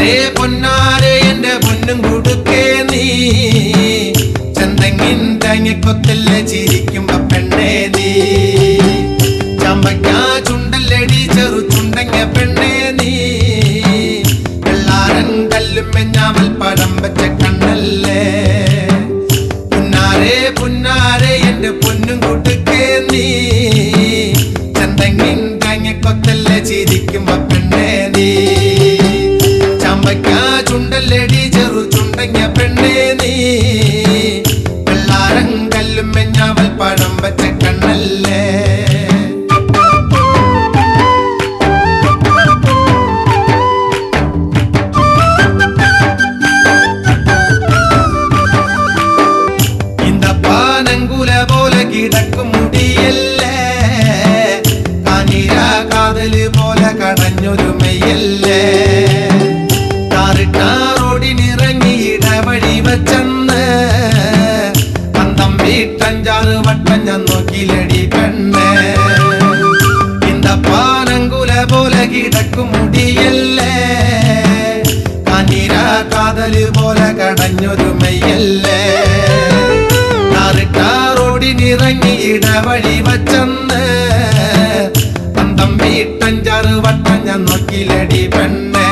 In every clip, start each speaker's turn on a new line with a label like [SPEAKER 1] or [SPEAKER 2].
[SPEAKER 1] പൊന്നാരെ പൊന്നാരെ എന്റെ പൊന്നും കൊടുക്കേ നീ. ചന്തങ്ങിൻ തേങ്ങക്കൊത്തല്ല ചിരിക്കുമ്പോ പെണ്ണേ നീ. ചമ്പയ്ക്ക ചുണ്ടല്ലടി ചെറു ചുണ്ടങ്ങ പെണ്ണേ നീ. എല്ലാരും കല്ലും മെഞ്ഞാമൽ പടം വെച്ച കണ്ണല്ലേ. പൊന്നാരെ പൊന്നാരെ എന്റെ പൊന്നും കൊടുക്കേ നീ. ചന്തങ്ങിൻ തേങ്ങക്കൊത്തല്ല ചിരിക്കുമ്പോ പെണ്ണേ നീ. ചുണ്ടല്ലടി ചെറു ചുണ്ടങ്ങ കാറിട്ടാറോടിനിറങ്ങി ഇടവഴി വച്ചെന്ന്. പന്തം വീട്ടഞ്ചാറ് വട്ടം ഞാൻ നോക്കിലടി പെണ്ണ്. ഇന്ത പാനങ്കുല പോലെ കിടക്കും മുടിയല്ലേ. കനിര കാതൽ പോലെ കടഞ്ഞൊരു മെയ്യല്ലേ. കാറിട്ടാറോടിനിറങ്ങി ഇടവഴി വച്ചെന്ന്. പന്തം വീട്ടഞ്ചാറ് വട്ടം ഞാൻ നോക്കിലടി പെണ്ണേ.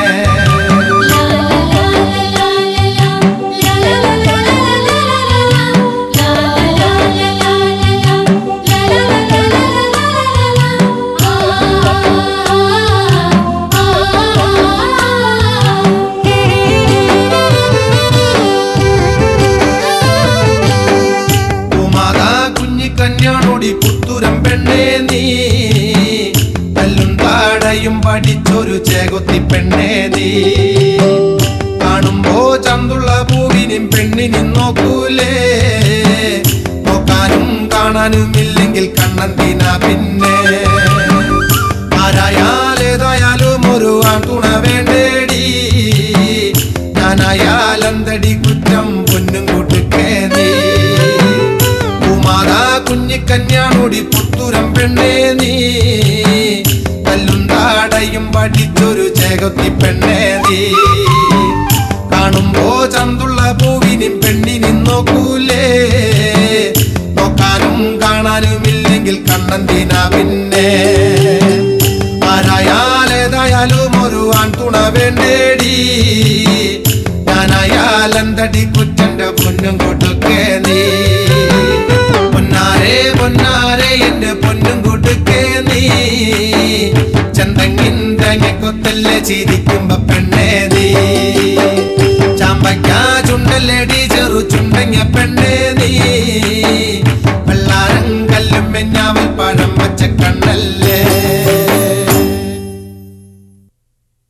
[SPEAKER 1] പെണ്ണേ നീ. കല്ലും പാടയും പഠിച്ചൊരു ചേകൊത്തി പെണ്ണേ നീ. കാണുമ്പോ ചന്തുള്ള പൂവിനും പെണ്ണിനും നോക്കൂലേ. നോക്കാനും കാണാനും ഇല്ലെങ്കിൽ കണ്ണന്തിന പിന്നെ. ആരായാലേതായാലും താടയും പഠിച്ചൊരു ചേകൊത്തി പെണ്ണേ നീ. കാണുമ്പോ ചന്തുള്ള പൂവിനും പെണ്ണിനും നോക്കൂലേ. നോക്കാനും കാണാനും ഇല്ലെങ്കിൽ കണ്ണന്തിന പിന്നെ. ആരായാലേതായാലും ഒരു ആൺ തുണ വേണ്ടേടി ഞാനായാലെന്തടി കുറ്റന്റെ പൊന്നും കൊടുക്കേ നീ. പൊന്നാരെ പൊന്നാരെ എന്റെ പൊന്നും ചിരിക്കുമ്പോ പെണ്ണേ നീ. ചാമ്പയ്ക്ക ചുണ്ടല്ലടി ചെറു ചുണ്ടങ്ങ പെണ്ണേ നീ. വെള്ളാരം കല്ലും മെന്നാവൽ പഴം